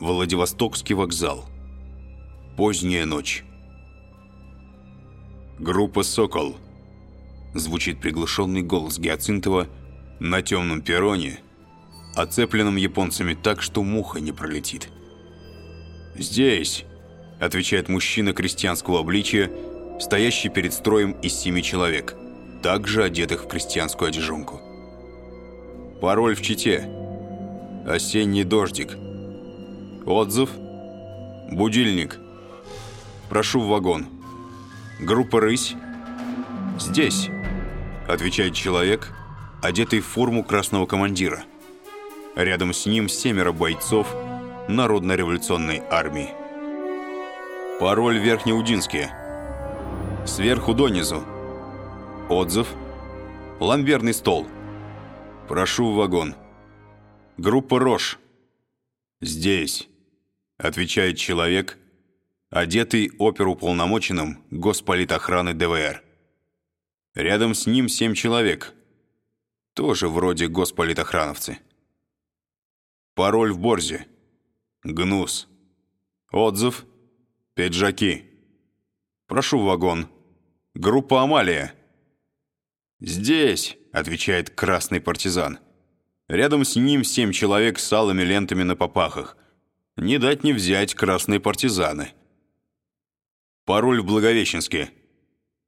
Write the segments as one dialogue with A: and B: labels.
A: Владивостокский вокзал. Поздняя ночь. Группа «Сокол». Звучит приглушенный голос Гиацинтова на темном перроне, оцепленном японцами так, что муха не пролетит. «Здесь», — отвечает мужчина крестьянского обличия, стоящий перед строем из семи человек, также одетых в крестьянскую одежонку. Пароль в чите. Осенний дождик. Отзыв. Будильник. Прошу в вагон. Группа «Рысь». Здесь, отвечает человек, одетый в форму красного командира. Рядом с ним семеро бойцов Народно-революционной армии. Пароль Верхнеудинский. Сверху донизу. Отзыв. Ламберный стол. Прошу в вагон. Группа «Рош». Здесь, отвечает человек, одетый оперуполномоченным госполитохраны ДВР. Рядом с ним семь человек, тоже вроде госполитохрановцы. Пароль в борзе. Гнус. Отзыв. Пиджаки. Прошу в вагон. Группа «Амалия». «Здесь», — отвечает красный партизан. Рядом с ним семь человек с алыми лентами на попахах. Не дать не взять красные партизаны. Пароль в Благовещенске.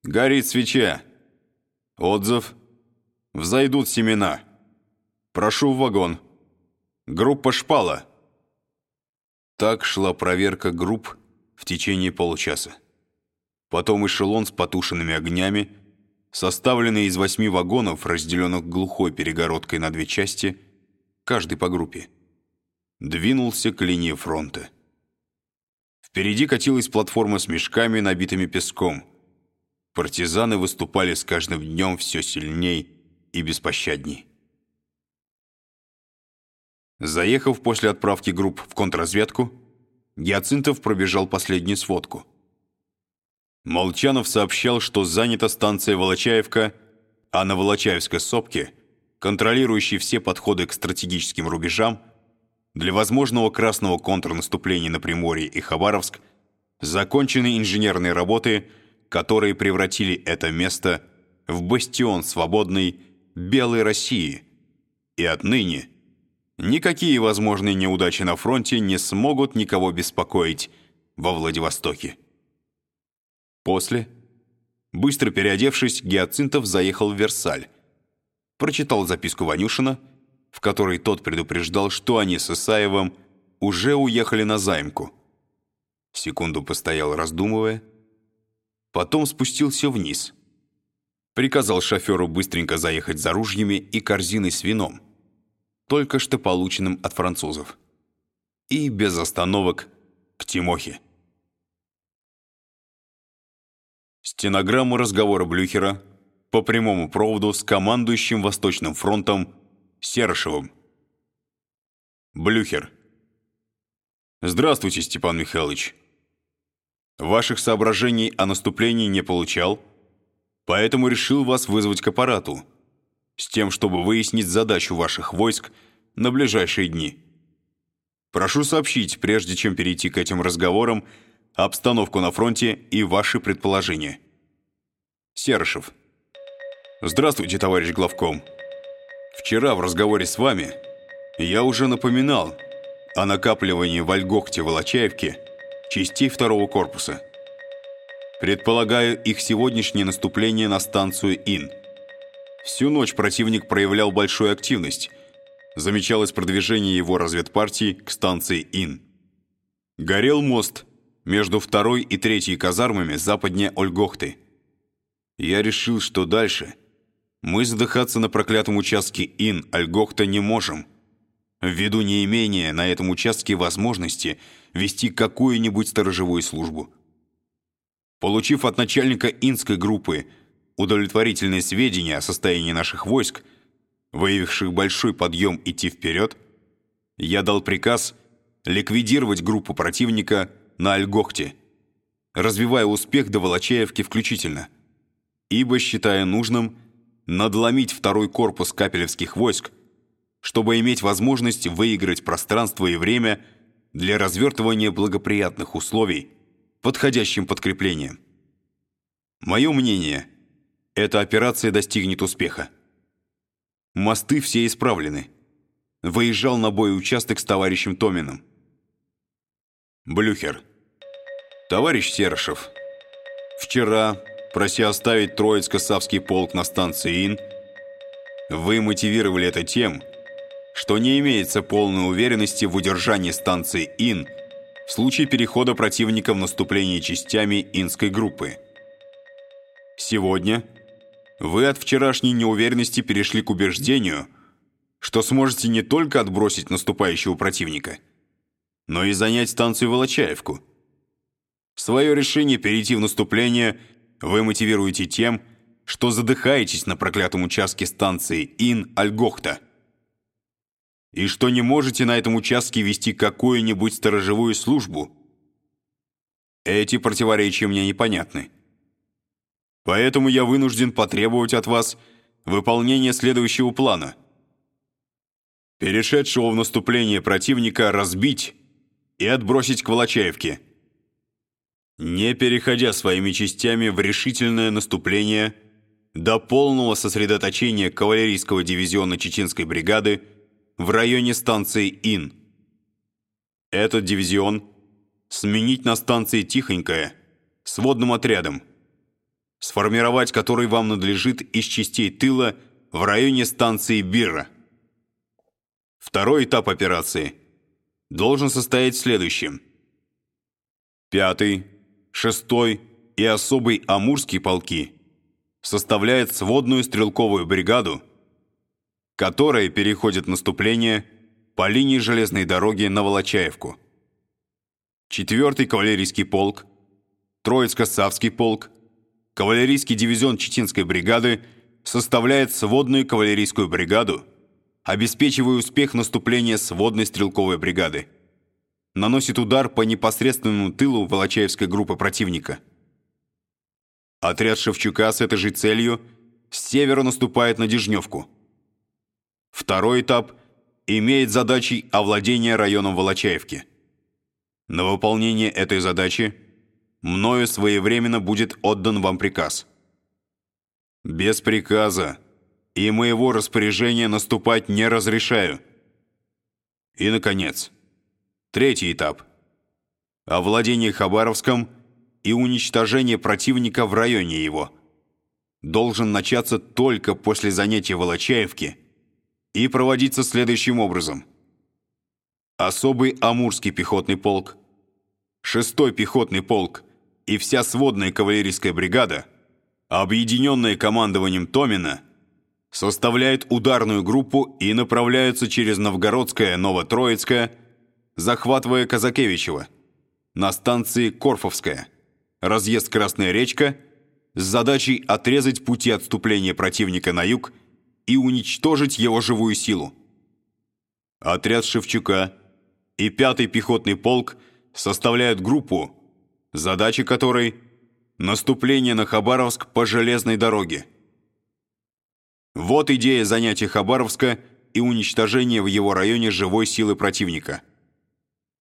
A: Горит свеча. Отзыв. Взойдут семена. Прошу в вагон. Группа «Шпала». Так шла проверка групп в течение получаса. Потом эшелон с потушенными огнями — составленный из восьми вагонов, разделенных глухой перегородкой на две части, каждый по группе, двинулся к линии фронта. Впереди катилась платформа с мешками, набитыми песком. Партизаны выступали с каждым днем все сильней и беспощадней. Заехав после отправки групп в контрразведку, Гиацинтов пробежал последнюю сводку – Молчанов сообщал, что занята станция Волочаевка, а на Волочаевской сопке, контролирующей все подходы к стратегическим рубежам, для возможного красного контрнаступления на Приморье и Хабаровск закончены инженерные работы, которые превратили это место в бастион свободной белой России. И отныне никакие возможные неудачи на фронте не смогут никого беспокоить во Владивостоке. После, быстро переодевшись, Гиацинтов заехал в Версаль. Прочитал записку Ванюшина, в которой тот предупреждал, что они с Исаевым уже уехали на займку. Секунду постоял, раздумывая. Потом спустился вниз. Приказал шоферу быстренько заехать за ружьями и корзиной с вином, только что полученным от французов. И без остановок к Тимохе. Стенограмма разговора Блюхера по прямому проводу с командующим Восточным фронтом Серышевым. Блюхер. Здравствуйте, Степан Михайлович. Ваших соображений о наступлении не получал, поэтому решил вас вызвать к аппарату, с тем, чтобы выяснить задачу ваших войск на ближайшие дни. Прошу сообщить, прежде чем перейти к этим разговорам, обстановку на фронте и ваши предположения. Серышев. Здравствуйте, товарищ главком. Вчера в разговоре с вами я уже напоминал о накапливании в Ольгохте Волочаевке частей второго корпуса. Предполагаю их сегодняшнее наступление на станцию Ин. Всю ночь противник проявлял большую активность. Замечалось продвижение его разведпартии к станции Ин. Горел мост между второй и третьей казармами западнее Ольгохты. Я решил, что дальше мы задыхаться на проклятом участке Ин-Ольгохта не можем, ввиду неимения на этом участке возможности вести какую-нибудь сторожевую службу. Получив от начальника Инской группы удовлетворительные сведения о состоянии наших войск, выявивших большой подъем идти вперед, я дал приказ ликвидировать группу противника – на Альгохте, развивая успех до Волочаевки включительно, ибо, считая нужным, надломить второй корпус капелевских войск, чтобы иметь возможность выиграть пространство и время для развертывания благоприятных условий подходящим подкреплением. Мое мнение, эта операция достигнет успеха. Мосты все исправлены. Выезжал на бой участок с товарищем Томиным. Блюхер. Товарищ Серышев, вчера, прося оставить Троицко-Савский полк на станции Ин, вы мотивировали это тем, что не имеется полной уверенности в удержании станции Ин в случае перехода противника в наступление частями Инской группы. Сегодня вы от вчерашней неуверенности перешли к убеждению, что сможете не только отбросить наступающего противника, но и занять станцию Волочаевку. Свое решение перейти в наступление вы мотивируете тем, что задыхаетесь на проклятом участке станции Ин-Альгохта и что не можете на этом участке вести какую-нибудь сторожевую службу. Эти противоречия мне непонятны. Поэтому я вынужден потребовать от вас выполнения следующего плана. Перешедшего в наступление противника разбить и отбросить к Волочаевке. Не переходя своими частями в решительное наступление до полного сосредоточения кавалерийского дивизиона Чеченской бригады в районе станции Ин. Этот дивизион сменить на станции Тихонькая с водным отрядом, сформировать который вам надлежит из частей тыла в районе станции Бирра. Второй этап операции должен состоять в следующем. Пятый, шестой и особый Амурский полки составляют сводную стрелковую бригаду, которая переходит наступление по линии железной дороги на Волочаевку. Четвертый кавалерийский полк, Троицко-Савский полк, кавалерийский дивизион Чеченской бригады составляет сводную кавалерийскую бригаду, обеспечивая успех наступления сводной стрелковой бригады. Наносит удар по непосредственному тылу Волочаевской группы противника. Отряд Шевчука с этой же целью с севера наступает на Дежневку. Второй этап имеет задачей овладение районом Волочаевки. На выполнение этой задачи мною своевременно будет отдан вам приказ. Без приказа и моего распоряжения наступать не разрешаю. И, наконец, третий этап. Овладение Хабаровском и уничтожение противника в районе его должен начаться только после занятия Волочаевки и проводиться следующим образом. Особый Амурский пехотный полк, 6-й пехотный полк и вся сводная кавалерийская бригада, объединенная командованием Томина, составляют ударную группу и направляются через Новгородское, Новотроицкое, захватывая Казакевичево, на станции Корфовская, разъезд Красная речка, с задачей отрезать пути отступления противника на юг и уничтожить его живую силу. Отряд Шевчука и 5-й пехотный полк составляют группу, задача которой – наступление на Хабаровск по железной дороге. Вот идея занятия Хабаровска и уничтожения в его районе живой силы противника.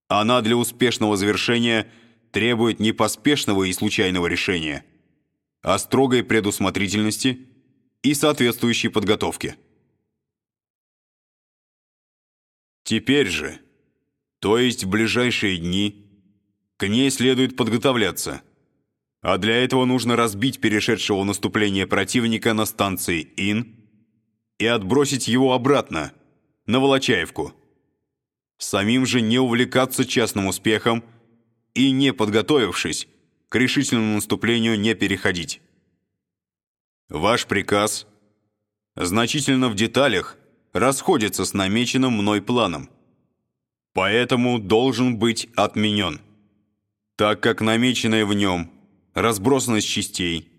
A: Она для успешного завершения требует не поспешного и случайного решения, а строгой предусмотрительности и соответствующей подготовки. Теперь же, то есть в ближайшие дни – к ней следует подготовляться. А для этого нужно разбить перешедшего в наступление противника на станции Ин и отбросить его обратно, на Волочаевку. Самим же не увлекаться частным успехом и, не подготовившись, к решительному наступлению не переходить. Ваш приказ значительно в деталях расходится с намеченным мной планом, поэтому должен быть отменен так как намеченное в нем разбросанность частей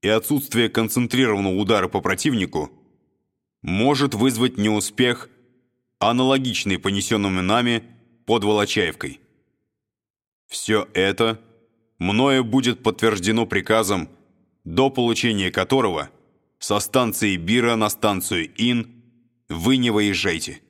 A: и отсутствие концентрированного удара по противнику может вызвать неуспех, аналогичный понесенному нами под Волочаевкой. Все это мною будет подтверждено приказом, до получения которого со станции Бира на станцию Ин вы не выезжайте.